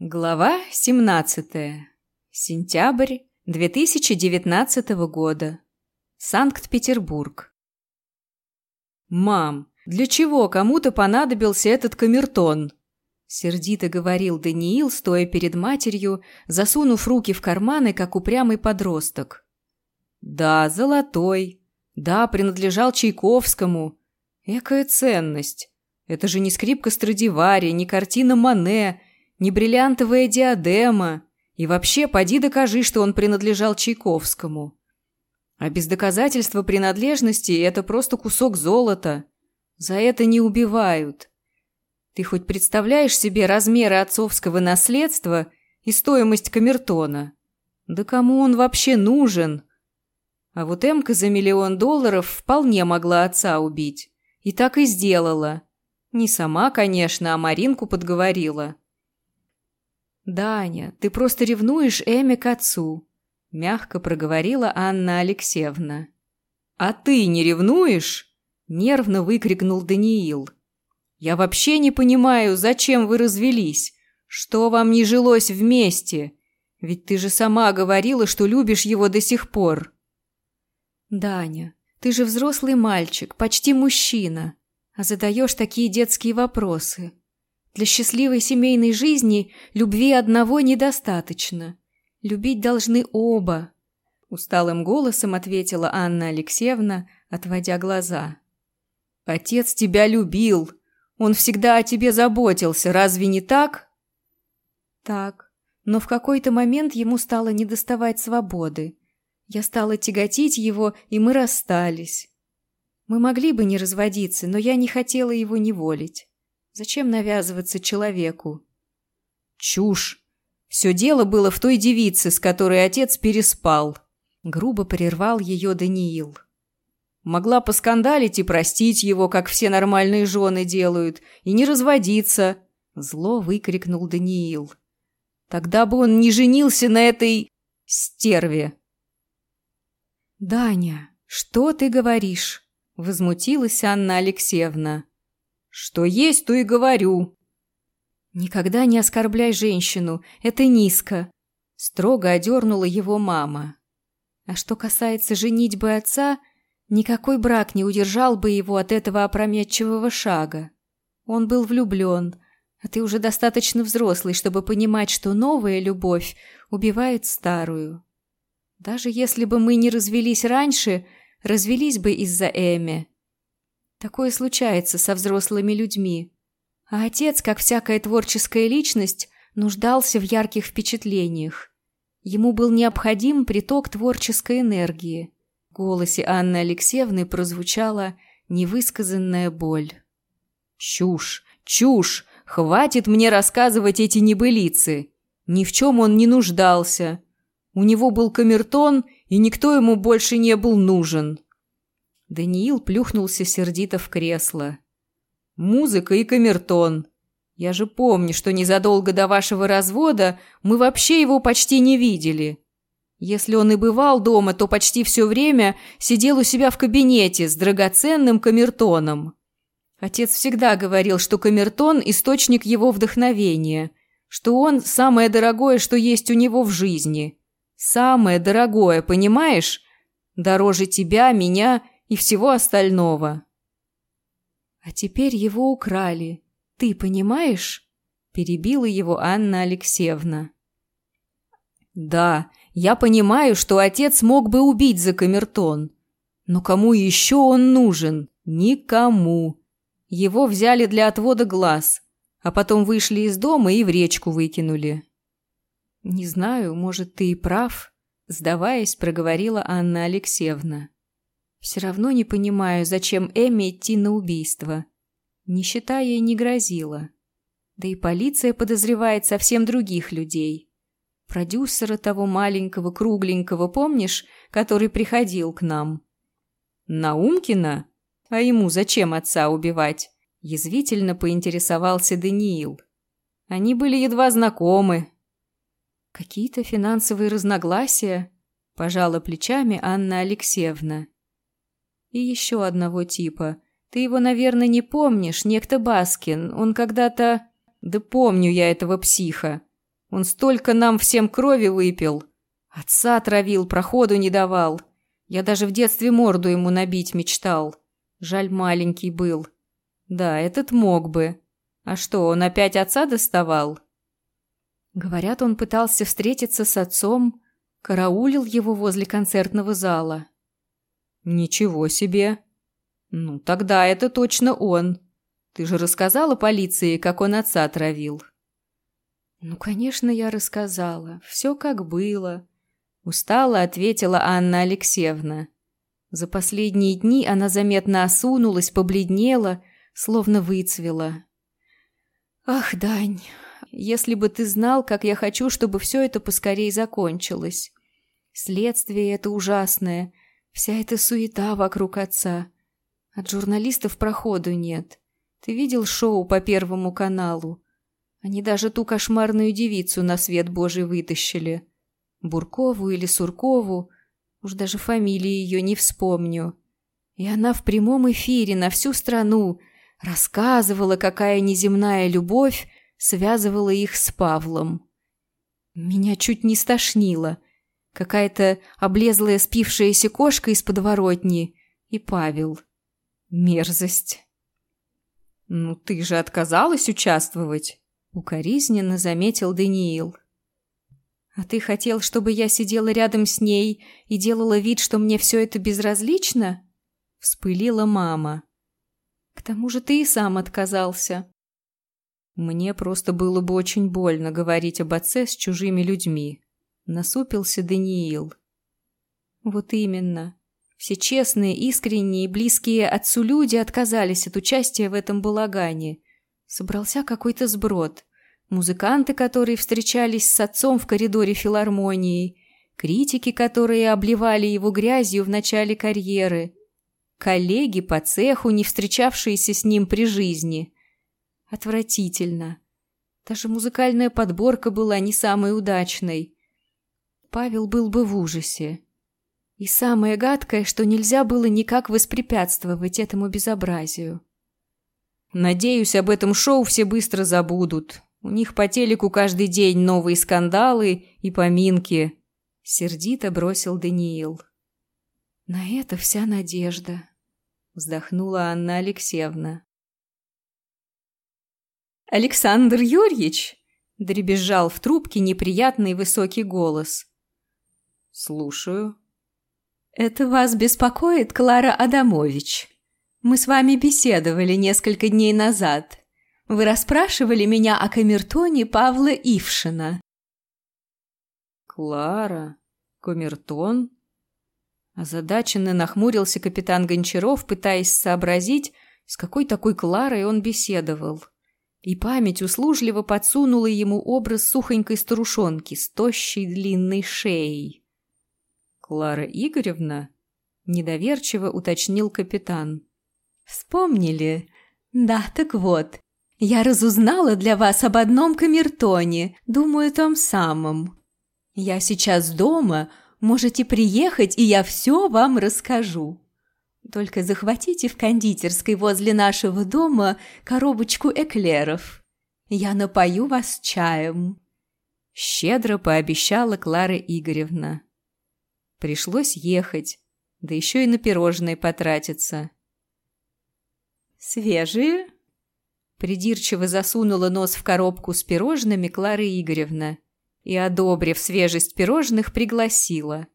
Глава 17. Сентябрь 2019 года. Санкт-Петербург. «Мам, для чего кому-то понадобился этот камертон?» Сердито говорил Даниил, стоя перед матерью, засунув руки в карманы, как упрямый подросток. «Да, золотой. Да, принадлежал Чайковскому. Экая ценность. Это же не скрипка Страдивари, не картина Мане, не бриллиантовая диадема, и вообще поди докажи, что он принадлежал Чайковскому. А без доказательства принадлежности это просто кусок золота. За это не убивают. Ты хоть представляешь себе размеры отцовского наследства и стоимость камертона? Да кому он вообще нужен? А вот Эмка за миллион долларов вполне могла отца убить. И так и сделала. Не сама, конечно, а Маринку подговорила. «Даня, ты просто ревнуешь Эми к отцу», – мягко проговорила Анна Алексеевна. «А ты не ревнуешь?» – нервно выкрикнул Даниил. «Я вообще не понимаю, зачем вы развелись? Что вам не жилось вместе? Ведь ты же сама говорила, что любишь его до сих пор». «Даня, ты же взрослый мальчик, почти мужчина, а задаешь такие детские вопросы. Для счастливой семейной жизни любви одного недостаточно. Любить должны оба. Усталым голосом ответила Анна Алексеевна, отводя глаза. Отец тебя любил. Он всегда о тебе заботился, разве не так? Так. Но в какой-то момент ему стало недоставать свободы. Я стала тяготить его, и мы расстались. Мы могли бы не разводиться, но я не хотела его неволить. Зачем навязываться человеку? Чушь. Все дело было в той девице, с которой отец переспал. Грубо прервал ее Даниил. Могла поскандалить и простить его, как все нормальные жены делают, и не разводиться. Зло выкрикнул Даниил. Тогда бы он не женился на этой стерве. «Даня, что ты говоришь?» – возмутилась Анна Алексеевна. Что есть, то и говорю. Никогда не оскорбляй женщину, это низко. Строго одернула его мама. А что касается женитьбы отца, никакой брак не удержал бы его от этого опрометчивого шага. Он был влюблен, а ты уже достаточно взрослый, чтобы понимать, что новая любовь убивает старую. Даже если бы мы не развелись раньше, развелись бы из-за Эми. Такое случается со взрослыми людьми. А отец, как всякая творческая личность, нуждался в ярких впечатлениях. Ему был необходим приток творческой энергии. В голосе Анны Алексеевны прозвучала невысказанная боль. «Чушь! Чушь! Хватит мне рассказывать эти небылицы! Ни в чем он не нуждался. У него был камертон, и никто ему больше не был нужен. Даниил плюхнулся сердито в кресло. «Музыка и камертон. Я же помню, что незадолго до вашего развода мы вообще его почти не видели. Если он и бывал дома, то почти все время сидел у себя в кабинете с драгоценным камертоном. Отец всегда говорил, что камертон – источник его вдохновения, что он – самое дорогое, что есть у него в жизни. Самое дорогое, понимаешь? Дороже тебя, меня – и всего остального. А теперь его украли. Ты понимаешь? Перебила его Анна Алексеевна. Да, я понимаю, что отец мог бы убить за камертон. Но кому еще он нужен? Никому. Его взяли для отвода глаз, а потом вышли из дома и в речку выкинули. Не знаю, может, ты и прав, сдаваясь, проговорила Анна Алексеевна. Все равно не понимаю, зачем Эмме идти на убийство. Нищета ей не грозила. Да и полиция подозревает совсем других людей. Продюсера того маленького, кругленького, помнишь, который приходил к нам? Наумкина? А ему зачем отца убивать? Язвительно поинтересовался Даниил. Они были едва знакомы. Какие-то финансовые разногласия? Пожала плечами Анна Алексеевна. И еще одного типа. Ты его, наверное, не помнишь, некто Баскин. Он когда-то... Да помню я этого психа. Он столько нам всем крови выпил. Отца травил, проходу не давал. Я даже в детстве морду ему набить мечтал. Жаль, маленький был. Да, этот мог бы. А что, он опять отца доставал? Говорят, он пытался встретиться с отцом, караулил его возле концертного зала. Ничего себе. Ну, тогда это точно он. Ты же рассказала полиции, как он отца отравил. Ну, конечно, я рассказала. Все как было. Устало ответила Анна Алексеевна. За последние дни она заметно осунулась, побледнела, словно выцвела. «Ах, Дань, если бы ты знал, как я хочу, чтобы все это поскорей закончилось. Следствие это ужасное, вся эта суета вокруг отца. От журналистов проходу нет. Ты видел шоу по Первому каналу? Они даже ту кошмарную девицу на свет Божий вытащили. Буркову или Суркову, уж даже фамилии ее не вспомню. И она в прямом эфире на всю страну рассказывала, какая неземная любовь связывала их с Павлом. Меня чуть не стошнило. Какая-то облезлая спившаяся кошка из подворотни и Павел. Мерзость. «Ну ты же отказалась участвовать?» — укоризненно заметил Даниил. «А ты хотел, чтобы я сидела рядом с ней и делала вид, что мне все это безразлично?» — вспылила мама. «К тому же ты и сам отказался». «Мне просто было бы очень больно говорить об отце с чужими людьми», — насупился Даниил. «Вот именно. Все честные, искренние и близкие отцу люди отказались от участия в этом балагане. Собрался какой-то сброд. Музыканты, которые встречались с отцом в коридоре филармонии, критики, которые обливали его грязью в начале карьеры, коллеги по цеху, не встречавшиеся с ним при жизни. Отвратительно. Даже музыкальная подборка была не самой удачной. Павел был бы в ужасе. И самое гадкое, что нельзя было никак воспрепятствовать этому безобразию. Надеюсь, об этом шоу все быстро забудут. У них по телеку каждый день новые скандалы и поминки. Сердито бросил Даниил. На это вся надежда. Вздохнула Анна Алексеевна. Александр Юрьевич! Дребезжал в трубке неприятный высокий голос. «Слушаю». «Это вас беспокоит, Клара Адамович?» Мы с вами беседовали несколько дней назад. Вы расспрашивали меня о камертоне Павла Ившина». «Клара? Камертон?» Озадаченно нахмурился капитан Гончаров, пытаясь сообразить, с какой такой Кларой он беседовал. И память услужливо подсунула ему образ сухонькой старушонки с тощей длинной шеей. «Клара Игоревна?» – недоверчиво уточнил капитан. Вспомнили? Да, так вот. Я разузнала для вас об одном камертоне, думаю, том самом. Я сейчас дома, можете приехать, и я все вам расскажу. Только захватите в кондитерской возле нашего дома коробочку эклеров. Я напою вас чаем. Щедро пообещала Клара Игоревна. Пришлось ехать, да еще и на пирожные потратиться. «Свежие?» Придирчиво засунула нос в коробку с пирожными Клара Игоревна и, одобрив свежесть пирожных, пригласила.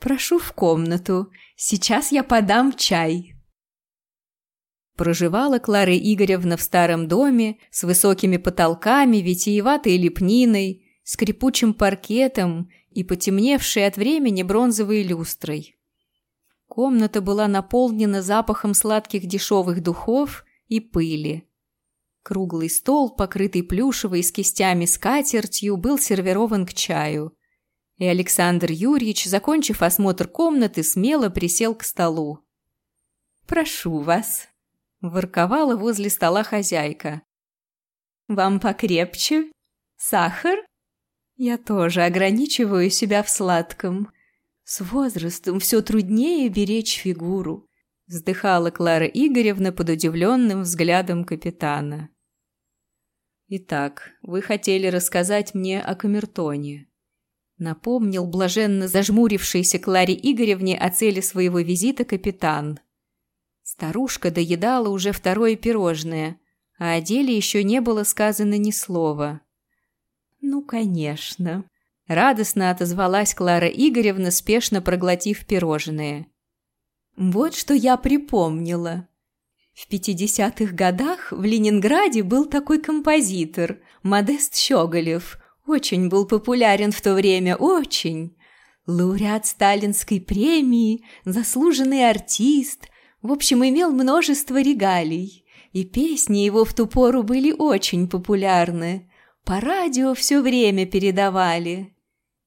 «Прошу в комнату. Сейчас я подам чай». Проживала Клара Игоревна в старом доме с высокими потолками, витиеватой лепниной, скрипучим паркетом и потемневшей от времени бронзовой люстрой. Комната была наполнена запахом сладких дешевых духов и пыли. Круглый стол, покрытый плюшевой с кистями скатертью, был сервирован к чаю. И Александр Юрьевич, закончив осмотр комнаты, смело присел к столу. «Прошу вас», – ворковала возле стола хозяйка. «Вам покрепче? Сахар?» «Я тоже ограничиваю себя в сладком», с возрастом все труднее беречь фигуру, вздыхала Клара Игоревна под удивленным взглядом капитана. Итак, вы хотели рассказать мне о камертоне. Напомнил блаженно зажмурившийся Кларе Игоревне о цели своего визита капитан. Старушка доедала уже второе пирожное, а о деле еще не было сказано ни слова. «Ну, конечно», — радостно отозвалась Клара Игоревна, спешно проглотив пирожное. «Вот что я припомнила. В 50-х годах в Ленинграде был такой композитор, Модест Щеголев. Очень был популярен в то время, очень. Лауреат Сталинской премии, заслуженный артист. В общем, имел множество регалий. И песни его в ту пору были очень популярны. По радио все время передавали.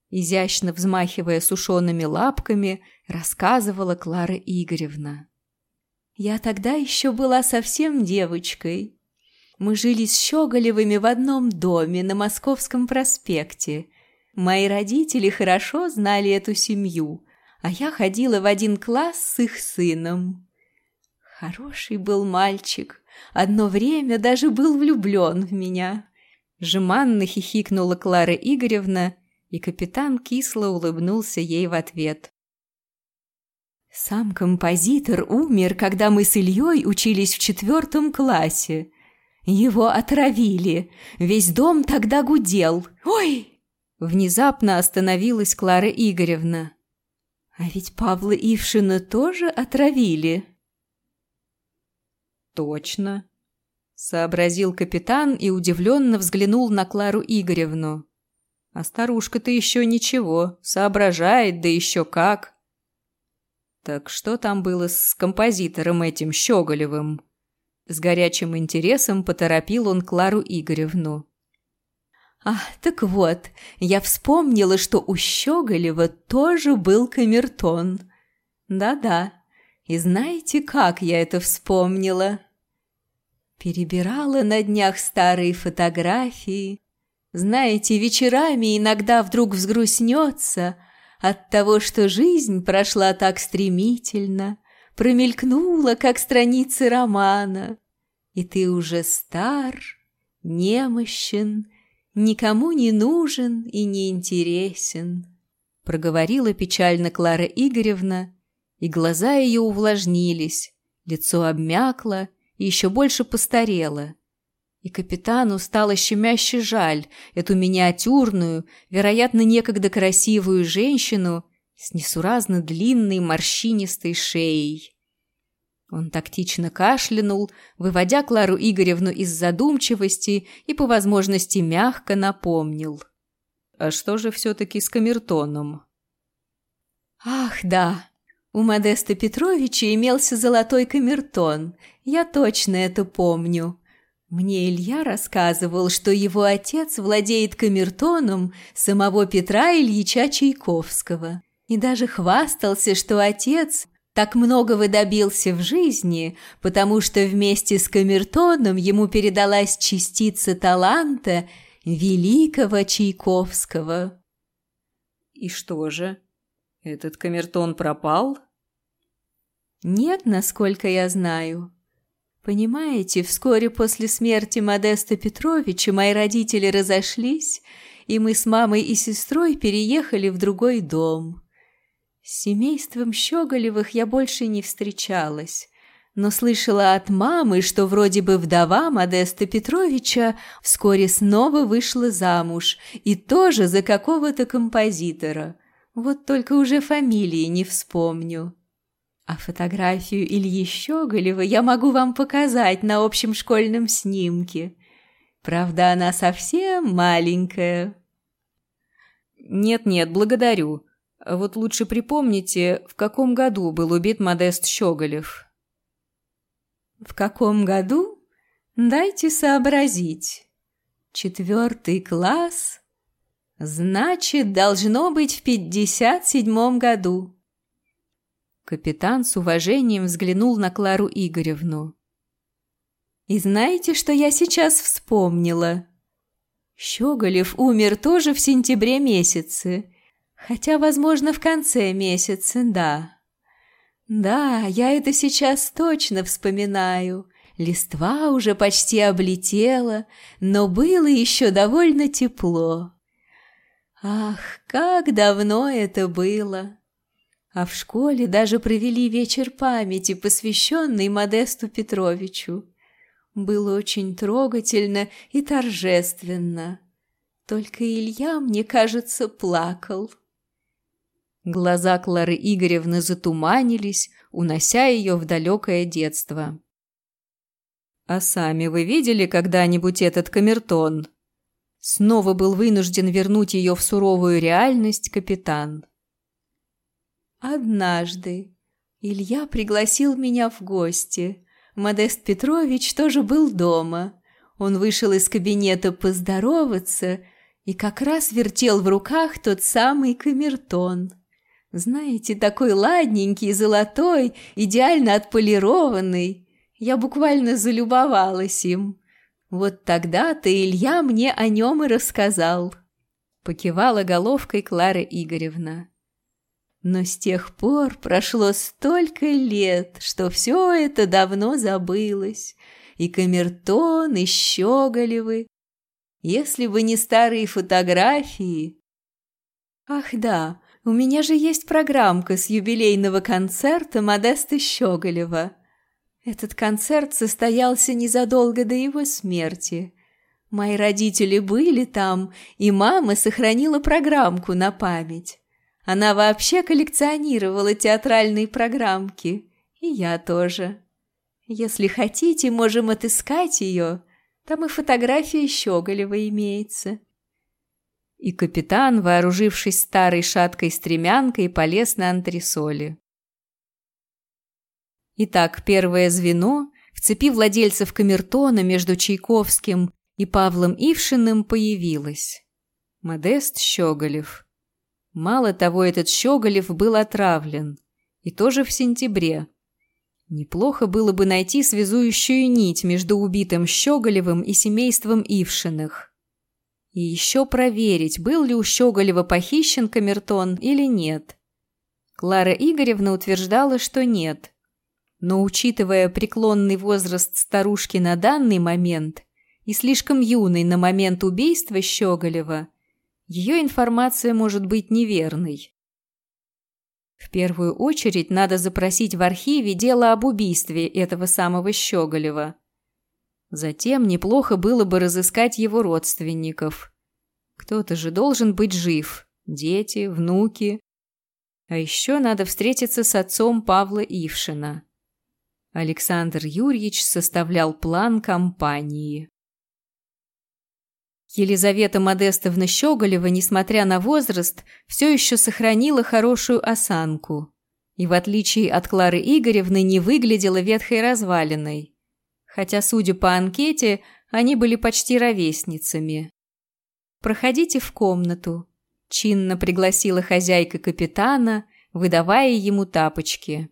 Изящно взмахивая сушеными лапками, рассказывала Клара Игоревна. Я тогда еще была совсем девочкой. Мы жили с Щеголевыми в одном доме на Московском проспекте. Мои родители хорошо знали эту семью, а я ходила в один класс с их сыном. Хороший был мальчик, одно время даже был влюблен в меня. Жеманно хихикнула Клара Игоревна, и капитан кисло улыбнулся ей в ответ. Сам композитор умер, когда мы с Ильей учились в четвертом классе. Его отравили. Весь дом тогда гудел. Ой! Внезапно остановилась Клара Игоревна. А ведь Павла Ившина тоже отравили. Точно, сообразил капитан и удивленно взглянул на Клару Игоревну. А старушка-то еще ничего, соображает, да еще как. Так что там было с композитором этим Щеголевым? С горячим интересом поторопил он Клару Игоревну. «А, так вот, я вспомнила, что у Щеголева тоже был камертон. Да-да, и знаете, как я это вспомнила?» Перебирала на днях старые фотографии. Знаете, вечерами иногда вдруг взгрустнется, от того, что жизнь прошла так стремительно, промелькнула, как страницы романа, и ты уже стар, немощен, никому не нужен и не интересен, проговорила печально Клара Игоревна, и глаза ее увлажнились, лицо обмякло и еще больше постарело. И капитану стало щемяще жаль эту миниатюрную, вероятно, некогда красивую женщину с несуразно длинной морщинистой шеей. Он тактично кашлянул, выводя Клару Игоревну из задумчивости и, по возможности, мягко напомнил. «А что же все-таки с камертоном?» «Ах, да, у Модеста Петровича имелся золотой камертон, я точно это помню. Мне Илья рассказывал, что его отец владеет камертоном самого Петра Ильича Чайковского. И даже хвастался, что отец так многого добился в жизни, потому что вместе с камертоном ему передалась частица таланта великого Чайковского. И что же, этот камертон пропал? Нет, насколько я знаю. Понимаете, вскоре после смерти Модеста Петровича мои родители разошлись, и мы с мамой и сестрой переехали в другой дом. С семейством Щеголевых я больше не встречалась, но слышала от мамы, что вроде бы вдова Модеста Петровича вскоре снова вышла замуж, и тоже за какого-то композитора. Вот только уже фамилии не вспомню. А фотографию Ильи Щеголева я могу вам показать на общем школьном снимке. Правда, она совсем маленькая. Нет-нет, благодарю. Вот лучше припомните, в каком году был убит Модест Щеголев. В каком году? Дайте сообразить. Четвертый класс? Значит, должно быть в пятьдесят седьмом году. Капитан с уважением взглянул на Клару Игоревну. «И знаете, что я сейчас вспомнила? Щеголев умер тоже в сентябре месяце, хотя, возможно, в конце месяца, да. Да, я это сейчас точно вспоминаю. Листва уже почти облетела, но было еще довольно тепло. Ах, как давно это было! А в школе даже провели вечер памяти, посвященный Модесту Петровичу. Было очень трогательно и торжественно. Только Илья, мне кажется, плакал. Глаза Клары Игоревны затуманились, унося ее в далекое детство. «А сами вы видели когда-нибудь этот камертон?» Снова был вынужден вернуть ее в суровую реальность капитан. Однажды Илья пригласил меня в гости. Модест Петрович тоже был дома. Он вышел из кабинета поздороваться и как раз вертел в руках тот самый камертон. Знаете, такой ладненький, золотой, идеально отполированный. Я буквально залюбовалась им. Вот тогда-то Илья мне о нем и рассказал. Покивала головкой Клара Игоревна. Но с тех пор прошло столько лет, что все это давно забылось. И камертон, и щеголевы. Если бы не старые фотографии... Ах да, у меня же есть программка с юбилейного концерта Модеста Щеголева. Этот концерт состоялся незадолго до его смерти. Мои родители были там, и мама сохранила программку на память. Она вообще коллекционировала театральные программки. И я тоже. Если хотите, можем отыскать ее. Там и фотография Щеголева имеется. И капитан, вооружившись старой шаткой стремянкой, полез на антресоли. Итак, первое звено в цепи владельцев камертона между Чайковским и Павлом Ившиным появилось. Модест Щеголев – Мало того, этот Щеголев был отравлен. И тоже в сентябре. Неплохо было бы найти связующую нить между убитым Щеголевым и семейством Ившиных. И еще проверить, был ли у Щеголева похищен камертон или нет. Клара Игоревна утверждала, что нет. Но учитывая преклонный возраст старушки на данный момент и слишком юный на момент убийства Щеголева, ее информация может быть неверной. В первую очередь надо запросить в архиве дело об убийстве этого самого Щеголева. Затем неплохо было бы разыскать его родственников. Кто-то же должен быть жив. Дети, внуки. А еще надо встретиться с отцом Павла Ившина. Александр Юрьевич составлял план кампании. Елизавета Модестовна Щеголева, несмотря на возраст, все еще сохранила хорошую осанку и, в отличие от Клары Игоревны, не выглядела ветхой развалиной. Хотя, судя по анкете, они были почти ровесницами. «Проходите в комнату», – чинно пригласила хозяйка капитана, выдавая ему тапочки.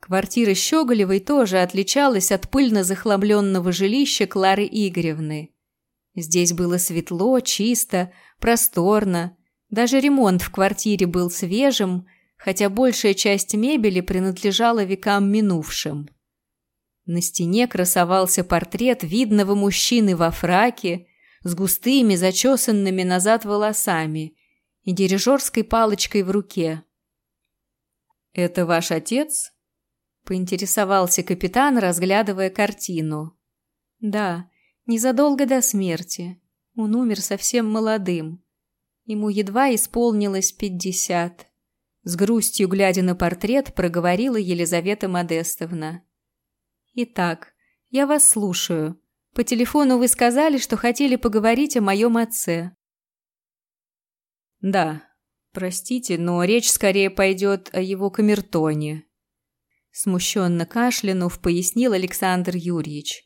Квартира Щеголевой тоже отличалась от пыльно захламленного жилища Клары Игоревны – Здесь было светло, чисто, просторно. Даже ремонт в квартире был свежим, хотя большая часть мебели принадлежала векам минувшим. На стене красовался портрет видного мужчины во фраке с густыми, зачесанными назад волосами и дирижерской палочкой в руке. «Это ваш отец?» – поинтересовался капитан, разглядывая картину. «Да, Незадолго до смерти. Он умер совсем молодым. Ему едва исполнилось пятьдесят. С грустью, глядя на портрет, проговорила Елизавета Модестовна. «Итак, я вас слушаю. По телефону вы сказали, что хотели поговорить о моем отце». «Да, простите, но речь скорее пойдет о его камертоне», смущенно кашлянув, пояснил Александр Юрьевич.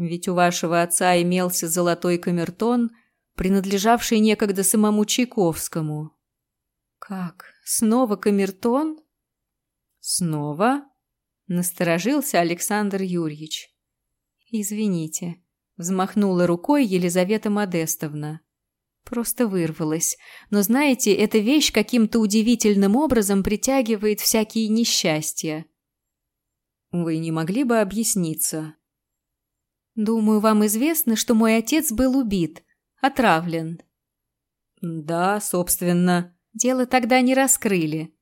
Ведь у вашего отца имелся золотой камертон, принадлежавший некогда самому Чайковскому. Как? Снова камертон? Снова? Насторожился Александр Юрьевич. Извините, взмахнула рукой Елизавета Модестовна. Просто вырвалась. Но знаете, эта вещь каким-то удивительным образом притягивает всякие несчастья. Вы не могли бы объясниться? Думаю, вам известно, что мой отец был убит, отравлен. Да, собственно. Дело тогда не раскрыли,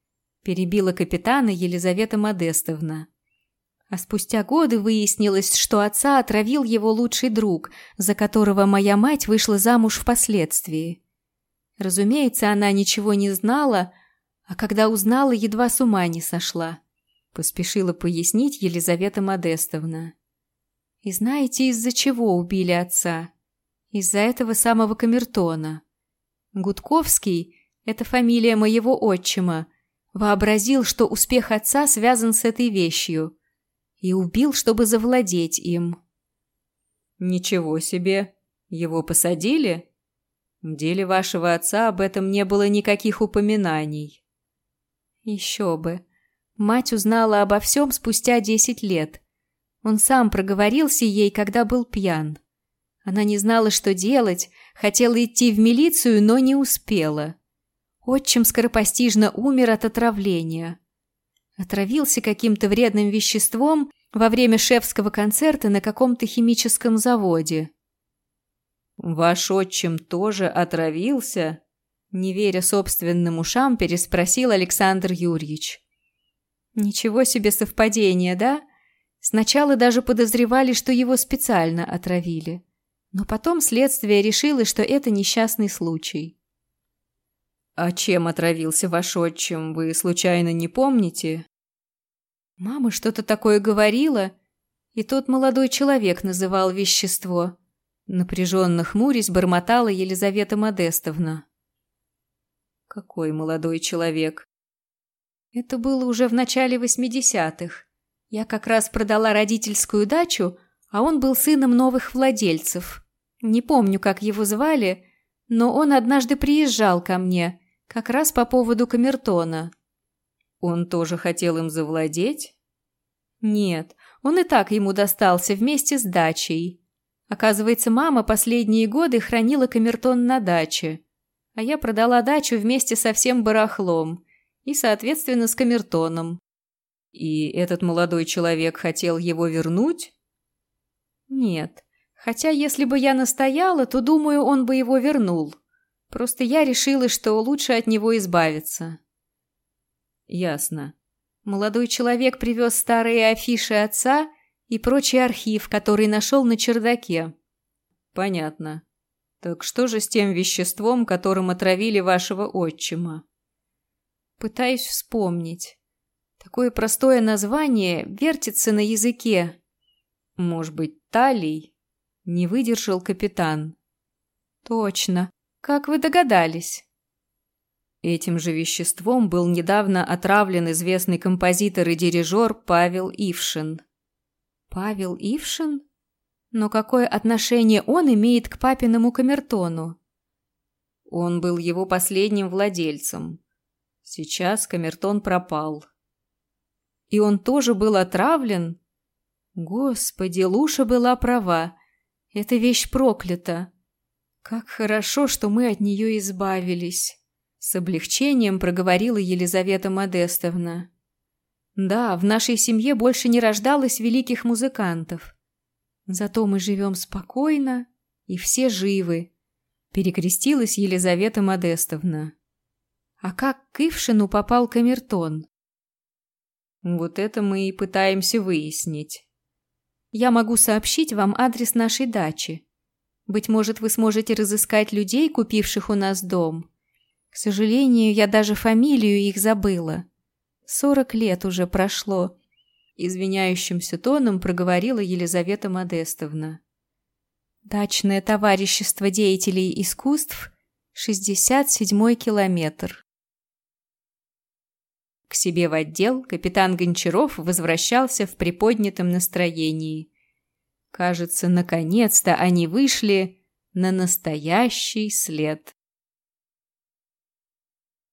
перебила капитана Елизавета Модестовна. А спустя годы выяснилось, что отца отравил его лучший друг, за которого моя мать вышла замуж впоследствии. Разумеется, она ничего не знала, а когда узнала, едва с ума не сошла. Поспешила пояснить Елизавета Модестовна. И знаете, из-за чего убили отца? Из-за этого самого камертона. Гудковский – это фамилия моего отчима – вообразил, что успех отца связан с этой вещью, и убил, чтобы завладеть им. «Ничего себе! Его посадили?» «В деле вашего отца об этом не было никаких упоминаний». «Еще бы! Мать узнала обо всем спустя десять лет. Он сам проговорился ей, когда был пьян. Она не знала, что делать, хотела идти в милицию, но не успела. Отчим скоропостижно умер от отравления. Отравился каким-то вредным веществом во время шефского концерта на каком-то химическом заводе. «Ваш отчим тоже отравился?» Не веря собственным ушам, переспросил Александр Юрьевич. «Ничего себе совпадение, да? Сначала даже подозревали, что его специально отравили. Но потом следствие решило, что это несчастный случай. «А чем отравился ваш отчим, вы случайно не помните?» Мама что-то такое говорила, и тот молодой человек называл вещество. Напряженно хмурясь, бормотала Елизавета Модестовна. «Какой молодой человек?» Это было уже в начале восьмидесятых. Я как раз продала родительскую дачу, а он был сыном новых владельцев. Не помню, как его звали, но он однажды приезжал ко мне как раз по поводу камертона. Он тоже хотел им завладеть? Нет, он и так ему достался вместе с дачей. Оказывается, мама последние годы хранила камертон на даче, а я продала дачу вместе со всем барахлом и, соответственно, с камертоном. И этот молодой человек хотел его вернуть? Нет, хотя если бы я настояла, то, думаю, он бы его вернул. Просто я решила, что лучше от него избавиться. Ясно. Молодой человек привез старые афиши отца и прочий архив, который нашел на чердаке. Понятно. Так что же с тем веществом, которым отравили вашего отчима? Пытаюсь вспомнить. Такое простое название вертится на языке. Может быть, талий? Не выдержал капитан. Точно. Как вы догадались? Этим же веществом был недавно отравлен известный композитор и дирижер Павел Ившин. Павел Ившин? Но какое отношение он имеет к папиному камертону? Он был его последним владельцем. Сейчас камертон пропал. И он тоже был отравлен? Господи, Луша была права. Эта вещь проклята. «Как хорошо, что мы от нее избавились!» С облегчением проговорила Елизавета Модестовна. «Да, в нашей семье больше не рождалось великих музыкантов. Зато мы живем спокойно, и все живы», — перекрестилась Елизавета Модестовна. «А как к Ившину попал камертон?» «Вот это мы и пытаемся выяснить. Я могу сообщить вам адрес нашей дачи», быть может, вы сможете разыскать людей, купивших у нас дом. К сожалению, я даже фамилию их забыла. Сорок лет уже прошло. Извиняющимся тоном проговорила Елизавета Модестовна. Дачное товарищество деятелей искусств, 67-й километр. К себе в отдел капитан Гончаров возвращался в приподнятом настроении – Кажется, наконец-то они вышли на настоящий след.